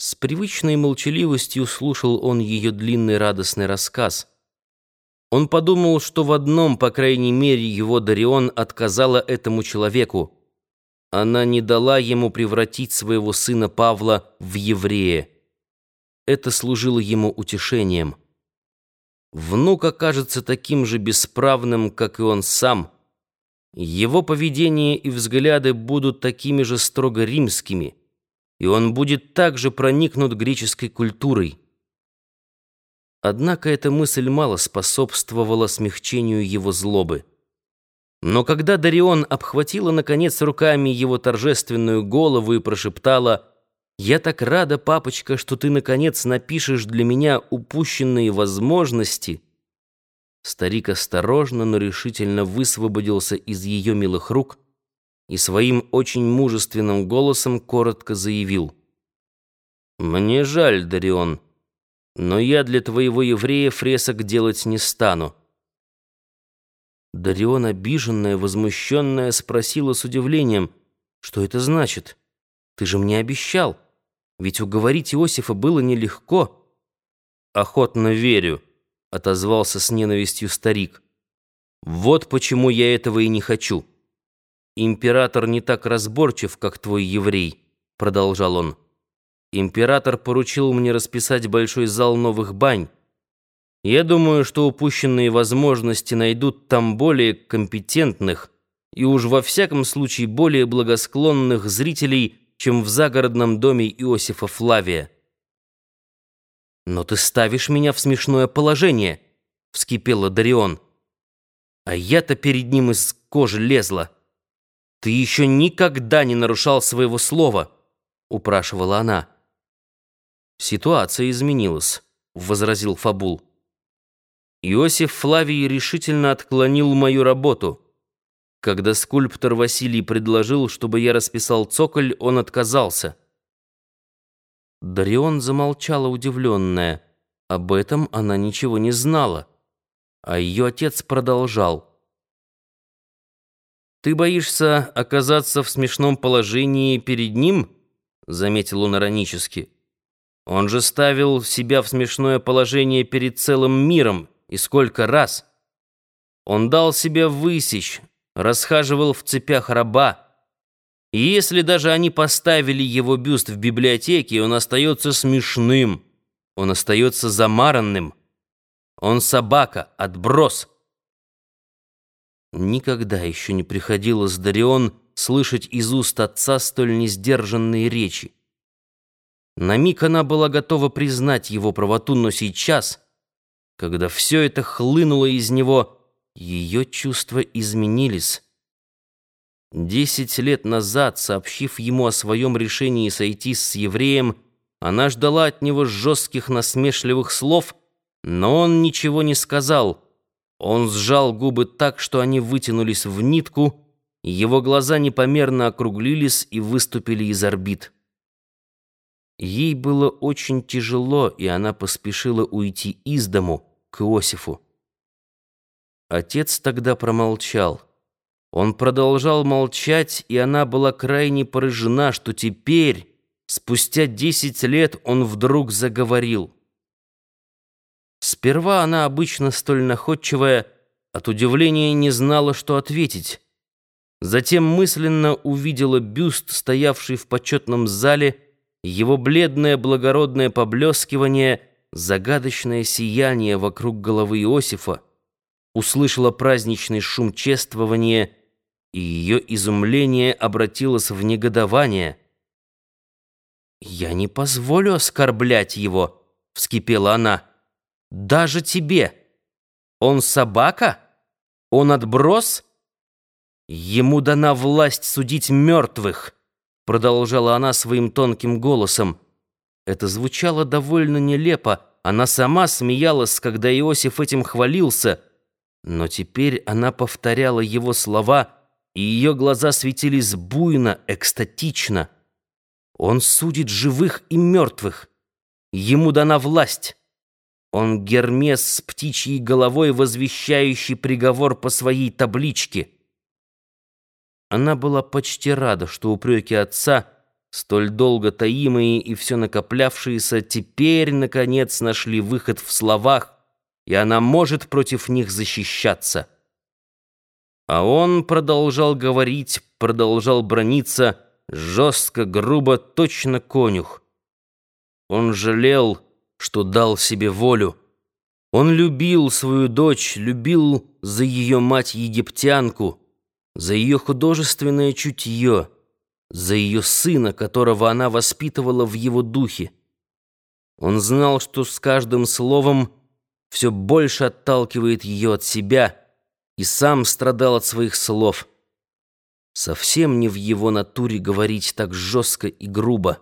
С привычной молчаливостью слушал он ее длинный радостный рассказ. Он подумал, что в одном, по крайней мере, его Дарион отказала этому человеку. Она не дала ему превратить своего сына Павла в еврея. Это служило ему утешением. Внук окажется таким же бесправным, как и он сам. Его поведение и взгляды будут такими же строго римскими и он будет также проникнут греческой культурой. Однако эта мысль мало способствовала смягчению его злобы. Но когда Дарион обхватила, наконец, руками его торжественную голову и прошептала «Я так рада, папочка, что ты, наконец, напишешь для меня упущенные возможности», старик осторожно, но решительно высвободился из ее милых рук и своим очень мужественным голосом коротко заявил. «Мне жаль, Дарион, но я для твоего еврея фресок делать не стану». Дарион, обиженная, возмущенная, спросила с удивлением, «Что это значит? Ты же мне обещал, ведь уговорить Иосифа было нелегко». «Охотно верю», — отозвался с ненавистью старик. «Вот почему я этого и не хочу». «Император не так разборчив, как твой еврей», — продолжал он. «Император поручил мне расписать большой зал новых бань. Я думаю, что упущенные возможности найдут там более компетентных и уж во всяком случае более благосклонных зрителей, чем в загородном доме Иосифа Флавия». «Но ты ставишь меня в смешное положение», — вскипела Дарион. «А я-то перед ним из кожи лезла». «Ты еще никогда не нарушал своего слова», — упрашивала она. «Ситуация изменилась», — возразил Фабул. Иосиф Флавий решительно отклонил мою работу. Когда скульптор Василий предложил, чтобы я расписал цоколь, он отказался. Дарион замолчала удивленная. Об этом она ничего не знала. А ее отец продолжал. «Ты боишься оказаться в смешном положении перед ним?» — заметил он иронически. «Он же ставил себя в смешное положение перед целым миром, и сколько раз! Он дал себя высечь, расхаживал в цепях раба. И если даже они поставили его бюст в библиотеке, он остается смешным, он остается замаранным. Он собака, отброс». Никогда еще не приходилось Дарион слышать из уст отца столь несдержанные речи. На миг она была готова признать его правоту, но сейчас, когда все это хлынуло из него, ее чувства изменились. Десять лет назад, сообщив ему о своем решении сойти с евреем, она ждала от него жестких насмешливых слов, но он ничего не сказал — он сжал губы так, что они вытянулись в нитку, его глаза непомерно округлились и выступили из орбит. Ей было очень тяжело, и она поспешила уйти из дому к Иосифу. Отец тогда промолчал. Он продолжал молчать, и она была крайне поражена, что теперь, спустя десять лет, он вдруг заговорил. Сперва она, обычно столь находчивая, от удивления не знала, что ответить. Затем мысленно увидела бюст, стоявший в почетном зале, его бледное благородное поблескивание, загадочное сияние вокруг головы Иосифа, услышала праздничный шум чествования, и ее изумление обратилось в негодование. «Я не позволю оскорблять его», — вскипела она. Даже тебе. Он собака? Он отброс? Ему дана власть судить мертвых, продолжала она своим тонким голосом. Это звучало довольно нелепо. Она сама смеялась, когда Иосиф этим хвалился. Но теперь она повторяла его слова, и ее глаза светились буйно, экстатично. Он судит живых и мертвых. Ему дана власть. Он Гермес с птичьей головой, возвещающий приговор по своей табличке. Она была почти рада, что упреки отца столь долго таимые и все накоплявшиеся, теперь, наконец, нашли выход в словах, и она может против них защищаться. А он продолжал говорить, продолжал брониться, жестко, грубо, точно конюх. Он жалел, что дал себе волю. Он любил свою дочь, любил за ее мать-египтянку, за ее художественное чутье, за ее сына, которого она воспитывала в его духе. Он знал, что с каждым словом все больше отталкивает ее от себя, и сам страдал от своих слов. Совсем не в его натуре говорить так жестко и грубо.